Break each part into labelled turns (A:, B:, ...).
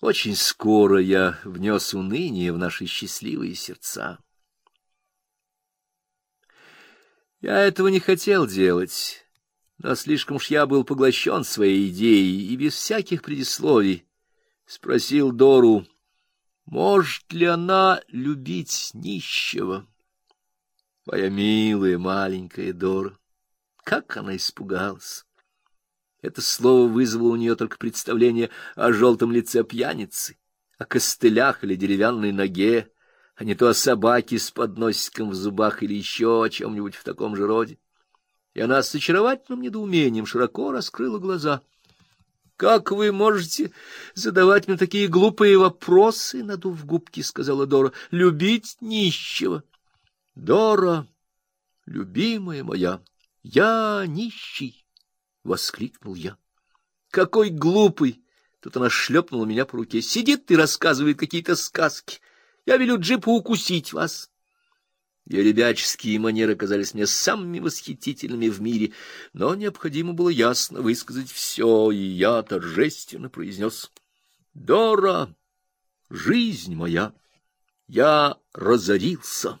A: Очень скоро я внес уныние в наши счастливые сердца. Я этого не хотел делать, но слишком уж я был поглощен своей идеей и без всяких предисловий спросил Дору, может ли она любить нищего. Моя милая маленькая Дора, как она испугалась! Это слово вызвало у нее только представление о желтом лице пьяницы, о костылях или деревянной ноге, а не то о собаке с подносиком в зубах или еще о чем-нибудь в таком же роде. И она с очаровательным недоумением широко раскрыла глаза. — Как вы можете задавать мне такие глупые вопросы, — надув губки, — сказала Дора, — любить нищего? — Дора, любимая моя, я нищий. — воскликнул я. — Какой глупый! Тут она шлепнула меня по руке. Сидит и рассказывает какие-то сказки. Я велю джипу укусить вас. Ее ребяческие манеры казались мне самыми восхитительными в мире, но необходимо было ясно высказать все, и я торжественно произнес. — Дора, жизнь моя, я разорился.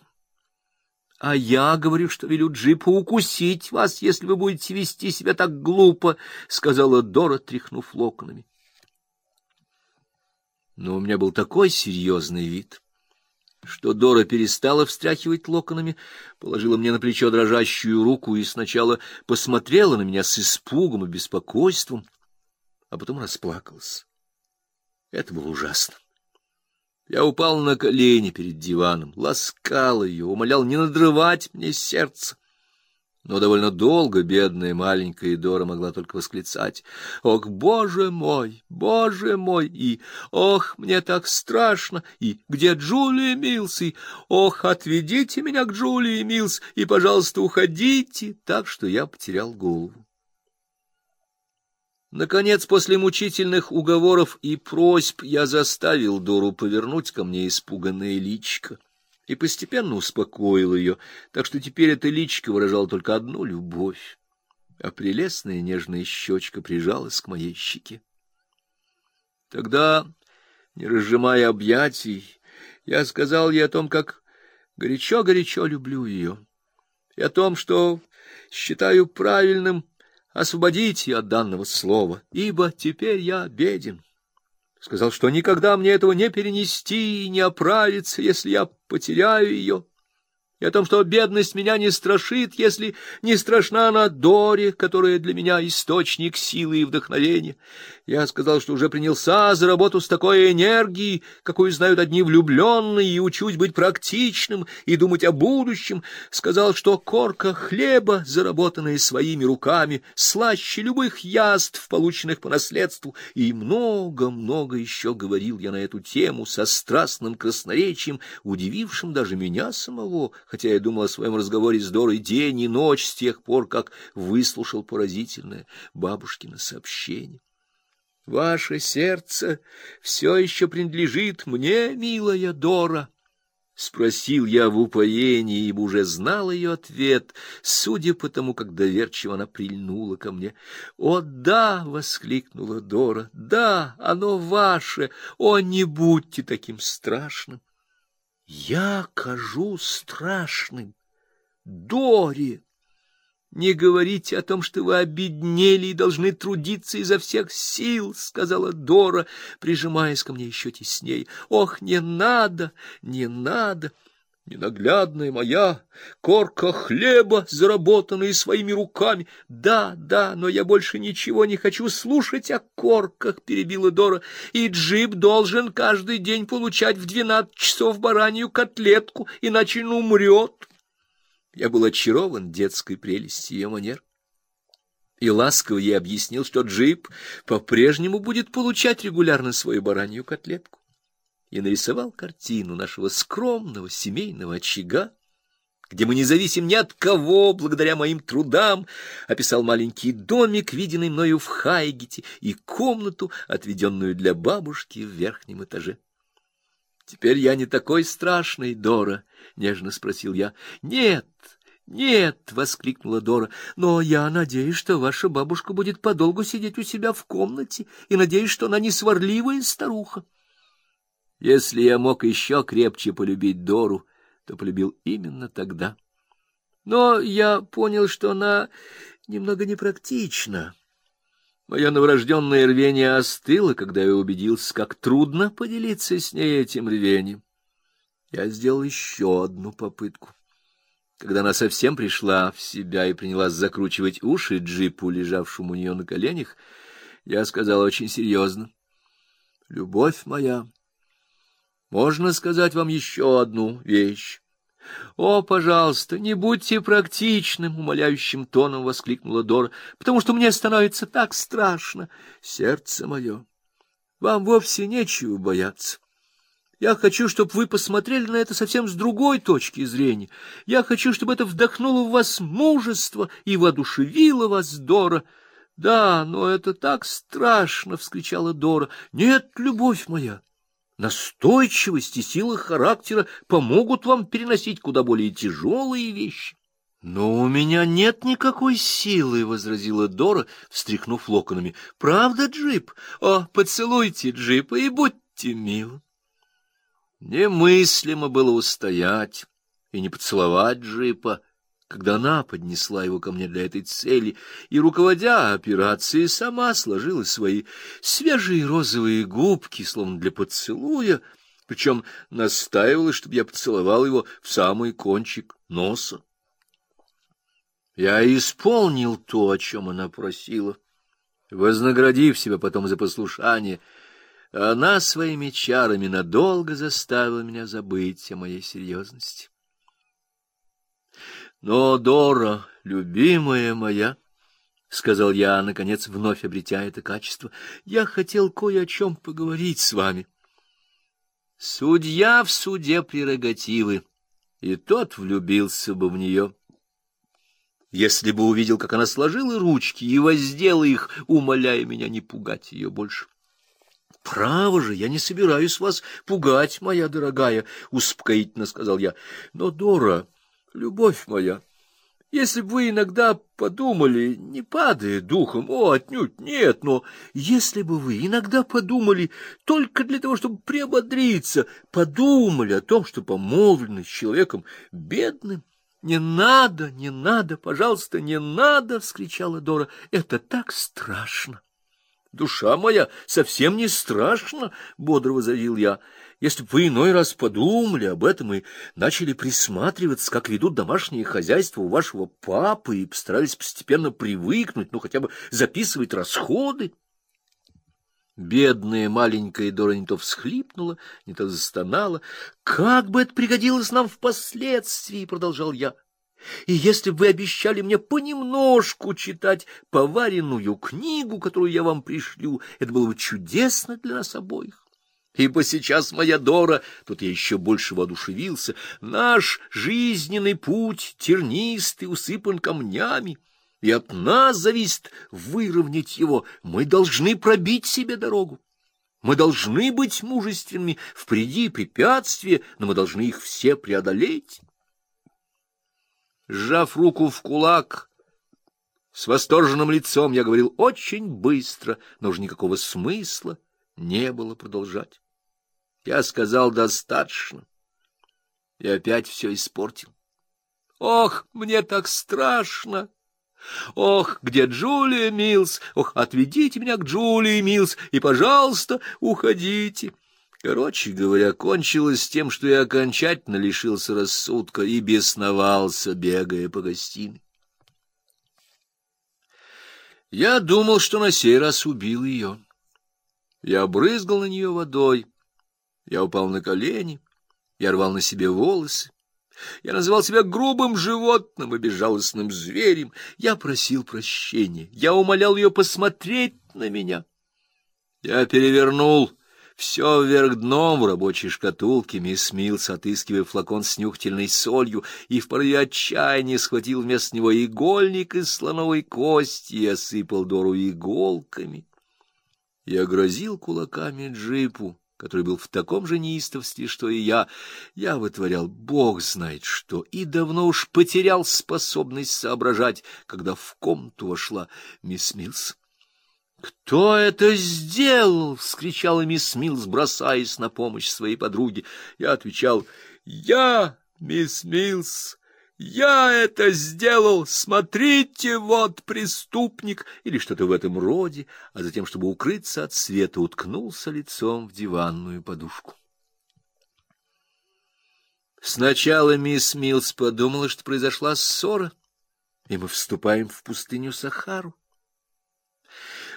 A: А я говорю, что велю джипу укусить вас, если вы будете вести себя так глупо, — сказала Дора, тряхнув локонами. Но у меня был такой серьезный вид, что Дора перестала встряхивать локонами, положила мне на плечо дрожащую руку и сначала посмотрела на меня с испугом и беспокойством, а потом расплакалась. Это было ужасно. Я упал на колени перед диваном, ласкал ее, умолял не надрывать мне сердце. Но довольно долго бедная маленькая Дора могла только восклицать «Ох, боже мой, боже мой!» и «Ох, мне так страшно!» и «Где Джулия Милс?» и «Ох, отведите меня к Джулии Милс и, пожалуйста, уходите!» Так что я потерял голову. Наконец, после мучительных уговоров и просьб, я заставил Дору повернуть ко мне испуганное личико и постепенно успокоил ее, так что теперь эта личико выражала только одну любовь, а прелестная нежная щечка прижалась к моей щеке. Тогда, не разжимая объятий, я сказал ей о том, как горячо-горячо люблю ее, и о том, что считаю правильным освободите от данного слова, ибо теперь я беден. Сказал, что никогда мне этого не перенести и не оправиться, если я потеряю ее и о том, что бедность меня не страшит, если не страшна она Доре, которая для меня источник силы и вдохновения. Я сказал, что уже принялся за работу с такой энергией, какую знают одни влюбленные, и учусь быть практичным и думать о будущем. Сказал, что корка хлеба, заработанная своими руками, слаще любых яств, полученных по наследству, и много-много еще говорил я на эту тему со страстным красноречием, удивившим даже меня самого, хотя я думал о своем разговоре с Дорой день и ночь с тех пор, как выслушал поразительное бабушкино сообщение. Ваше сердце все еще принадлежит мне, милая Дора. — спросил я в упоении, ибо уже знал ее ответ, судя по тому, как доверчиво она прильнула ко мне. — О, да! — воскликнула Дора. — Да, оно ваше! О, не будьте таким страшным! Я кажу страшным. Дори, не говорите о том, что вы обеднели и должны трудиться изо всех сил, — сказала Дора, прижимаясь ко мне еще теснее. Ох, не надо, не надо! — Ненаглядная моя, корка хлеба, заработанная своими руками. Да, да, но я больше ничего не хочу слушать о корках, — перебила Дора. И джип должен каждый день получать в двенадцать часов баранью котлетку, иначе он умрет. Я был очарован детской прелестью ее манер. И ласково ей объяснил, что джип по-прежнему будет получать регулярно свою баранью котлетку и нарисовал картину нашего скромного семейного очага, где мы не зависим ни от кого, благодаря моим трудам, описал маленький домик, виденный мною в Хайгете, и комнату, отведенную для бабушки в верхнем этаже. — Теперь я не такой страшный, Дора, — нежно спросил я. — Нет, нет! — воскликнула Дора. — Но я надеюсь, что ваша бабушка будет подолгу сидеть у себя в комнате, и надеюсь, что она не сварливая старуха. Если я мог еще крепче полюбить Дору, то полюбил именно тогда. Но я понял, что она немного непрактична. Мое новорожденное рвение остыло, когда я убедился, как трудно поделиться с ней этим рвением. Я сделал еще одну попытку. Когда она совсем пришла в себя и принялась закручивать уши джипу, лежавшему у нее на коленях, я сказал очень серьезно. — Любовь моя, можно сказать вам еще одну вещь? — О, пожалуйста, не будьте практичным, — умоляющим тоном воскликнула Дора, — потому что мне становится так страшно. Сердце мое, вам вовсе нечего бояться. Я хочу, чтобы вы посмотрели на это совсем с другой точки зрения. Я хочу, чтобы это вдохнуло в вас мужество и воодушевило вас, Дора. — Да, но это так страшно! — вскричала Дора. — Нет, любовь моя! Настойчивость и сила характера помогут вам переносить куда более тяжелые вещи. — Но у меня нет никакой силы, — возразила Дора, встряхнув локонами. — Правда, Джип? О, поцелуйте Джипа и будьте милы. Немыслимо было устоять и не поцеловать джипа, когда она поднесла его ко мне для этой цели, и, руководя операцией, сама сложила свои свежие розовые губки, словно для поцелуя, причем настаивала, чтобы я поцеловал его в самый кончик носа. Я исполнил то, о чем она просила, вознаградив себя потом за послушание — она своими чарами надолго заставила меня забыть о моей серьезности. Но, Дора, любимая моя, — сказал я, наконец, вновь обретя это качество, — я хотел кое о чем поговорить с вами. Судья в суде прерогативы, и тот влюбился бы в нее. Если бы увидел, как она сложила ручки и воздела их, умоляя меня не пугать ее больше. — Право же, я не собираюсь вас пугать, моя дорогая, — успокоительно сказал я. — Но, Дора, любовь моя, если бы вы иногда подумали, не падая духом, о, отнюдь нет, но если бы вы иногда подумали только для того, чтобы приободриться, подумали о том, что помолвлены с человеком бедным, «Не надо, не надо, пожалуйста, не надо!» — вскричала Дора. «Это так страшно!» Душа моя совсем не страшно, — бодро возразил я. Если бы вы иной раз подумали об этом и начали присматриваться, как ведут домашнее хозяйство у вашего папы, и постарались постепенно привыкнуть, ну, хотя бы записывать расходы. Бедная маленькая Дора не то всхлипнула, не то застонала. — Как бы это пригодилось нам впоследствии, — продолжал я. И если бы вы обещали мне понемножку читать поваренную книгу, которую я вам пришлю, это было бы чудесно для нас обоих. Ибо сейчас, моя Дора, тут я еще больше воодушевился, наш жизненный путь тернистый, усыпан камнями, и от нас зависит выровнять его. Мы должны пробить себе дорогу. Мы должны быть мужественными, впереди препятствия, но мы должны их все преодолеть. Сжав руку в кулак, с восторженным лицом я говорил очень быстро, но уже никакого смысла не было продолжать. Я сказал достаточно и опять все испортил. Ох, мне так страшно! Ох, где Джулия Милс? Ох, отведите меня к Джулии Милс и, пожалуйста, уходите. Короче говоря, кончилось тем, что я окончательно лишился рассудка и бесновался, бегая по гостиной. Я думал, что на сей раз убил ее. Я брызгал на нее водой, я упал на колени, я рвал на себе волосы. Я называл себя грубым животным и зверем. Я просил прощения. Я умолял ее посмотреть на меня. Я перевернул все вверх дном в рабочей шкатулке мисс Милс, отыскивая флакон с нюхательной солью, и в порыве отчаяния схватил вместо него игольник из слоновой кости и осыпал Дору иголками. Я грозил кулаками джипу, который был в таком же неистовстве, что и я. Я вытворял бог знает что, и давно уж потерял способность соображать, когда в комнату вошла мисс Милс. «Кто это сделал?» — вскричала мисс Милс, бросаясь на помощь своей подруге. Я отвечал «Я, мисс Милс». «Я это сделал! Смотрите, вот преступник!» или что-то в этом роде, а затем, чтобы укрыться от света, уткнулся лицом в диванную подушку. Сначала мисс Милс подумала, что произошла ссора, и мы вступаем в пустыню Сахару.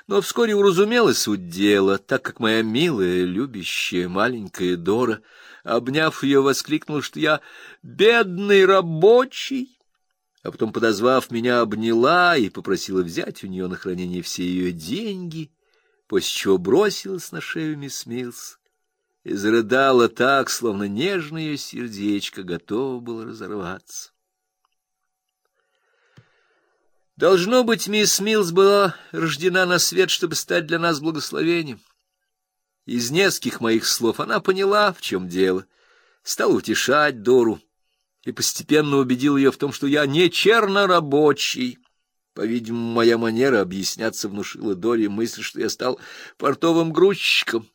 A: Но вскоре уразумела суть дела, так как моя милая, любящая маленькая Дора, обняв ее, воскликнула, что я бедный рабочий, а потом, подозвав меня, обняла и попросила взять у нее на хранение все ее деньги, после чего бросилась на шею мисс Милс и зарыдала так, словно нежное сердечко готово было разорваться. Должно быть, мисс Милс была рождена на свет, чтобы стать для нас благословением. Из нескольких моих слов она поняла, в чем дело, стала утешать Дору и постепенно убедил ее в том, что я не чернорабочий. По-видимому, моя манера объясняться внушила Доре мысль, что я стал портовым грузчиком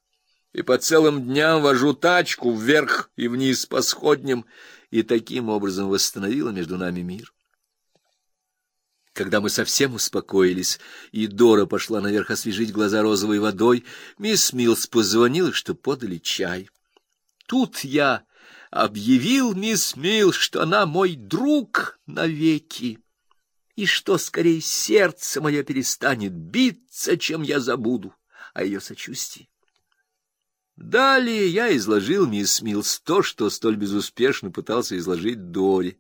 A: и по целым дням вожу тачку вверх и вниз по сходням, и таким образом восстановила между нами мир. Когда мы совсем успокоились, и Дора пошла наверх освежить глаза розовой водой, мисс Милс позвонила, что подали чай. Тут я объявил мисс Милс, что она мой друг навеки, и что скорее сердце мое перестанет биться, чем я забуду о ее сочувствии. Далее я изложил мисс Милс то, что столь безуспешно пытался изложить Доре.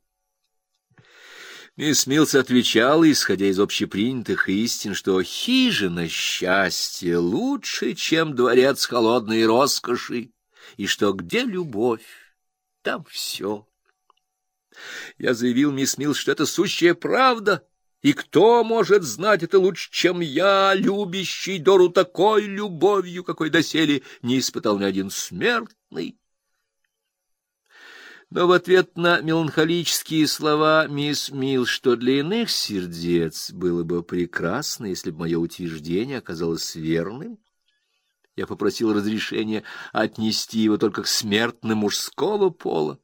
A: Мисс Милс отвечала, исходя из общепринятых истин, что хижина счастья лучше, чем дворец холодной роскоши, и что где любовь, там все. Я заявил мисс Милс, что это сущая правда, и кто может знать это лучше, чем я, любящий Дору такой любовью, какой доселе не испытал ни один смертный? Но в ответ на меланхолические слова мисс Мил, что для иных сердец было бы прекрасно, если бы мое утверждение оказалось верным, я попросил разрешения отнести его только к смертным мужского пола.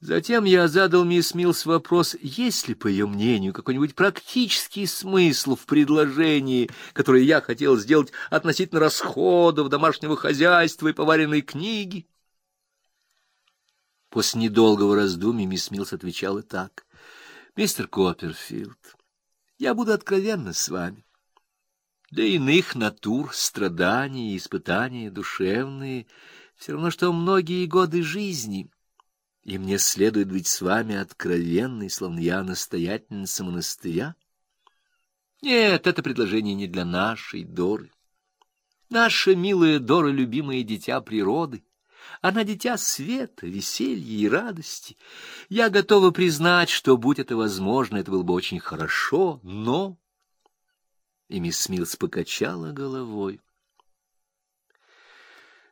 A: Затем я задал мисс Милс вопрос, есть ли, по ее мнению, какой-нибудь практический смысл в предложении, которое я хотел сделать относительно расходов домашнего хозяйства и поваренной книги. После недолгого раздумья мисс Милс отвечала так. — Мистер Копперфилд, я буду откровенна с вами. Для иных натур страдания и испытания душевные все равно, что многие годы жизни, и мне следует быть с вами откровенной, словно я настоятельница монастыря. Нет, это предложение не для нашей Доры. Наша милая Дора — любимое дитя природы. Она дитя света, веселья и радости. Я готова признать, что, будь это возможно, это было бы очень хорошо, но... И мисс Милс покачала головой.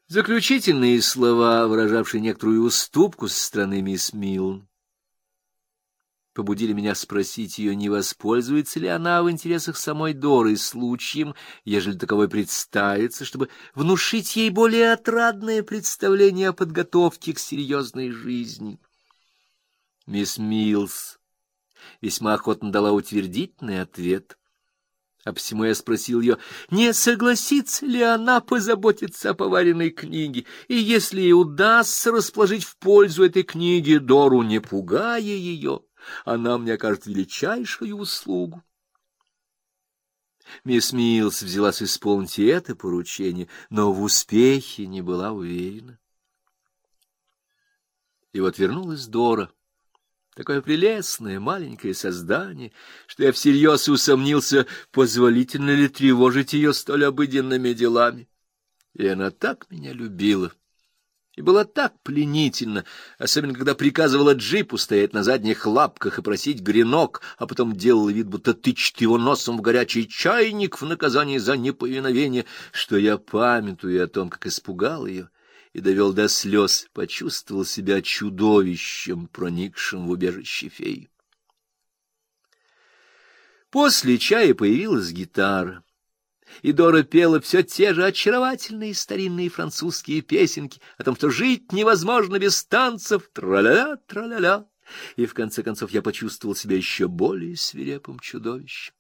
A: Заключительные слова, выражавшие некоторую уступку со стороны мисс Милн, побудили меня спросить ее, не воспользуется ли она в интересах самой Доры случаем, ежели таковой представится, чтобы внушить ей более отрадное представление о подготовке к серьезной жизни. Мисс Милс весьма охотно дала утвердительный ответ. А посему я спросил ее, не согласится ли она позаботиться о поваренной книге, и если ей удастся расположить в пользу этой книги Дору, не пугая ее, она мне окажет величайшую услугу. Мисс Милс взялась исполнить это поручение, но в успехе не была уверена. И вот вернулась Дора, такое прелестное маленькое создание, что я всерьез усомнился, позволительно ли тревожить ее столь обыденными делами. И она так меня любила, И было так пленительно, особенно когда приказывала джипу стоять на задних лапках и просить гренок, а потом делала вид, будто тычет его носом в горячий чайник в наказание за неповиновение, что я, памятуя о том, как испугал ее и довел до слез, почувствовал себя чудовищем, проникшим в убежище феи. После чая появилась гитара и Дора пела все те же очаровательные старинные французские песенки о том, что жить невозможно без танцев, тра-ля-ля, тра-ля-ля. И в конце концов я почувствовал себя еще более свирепым чудовищем.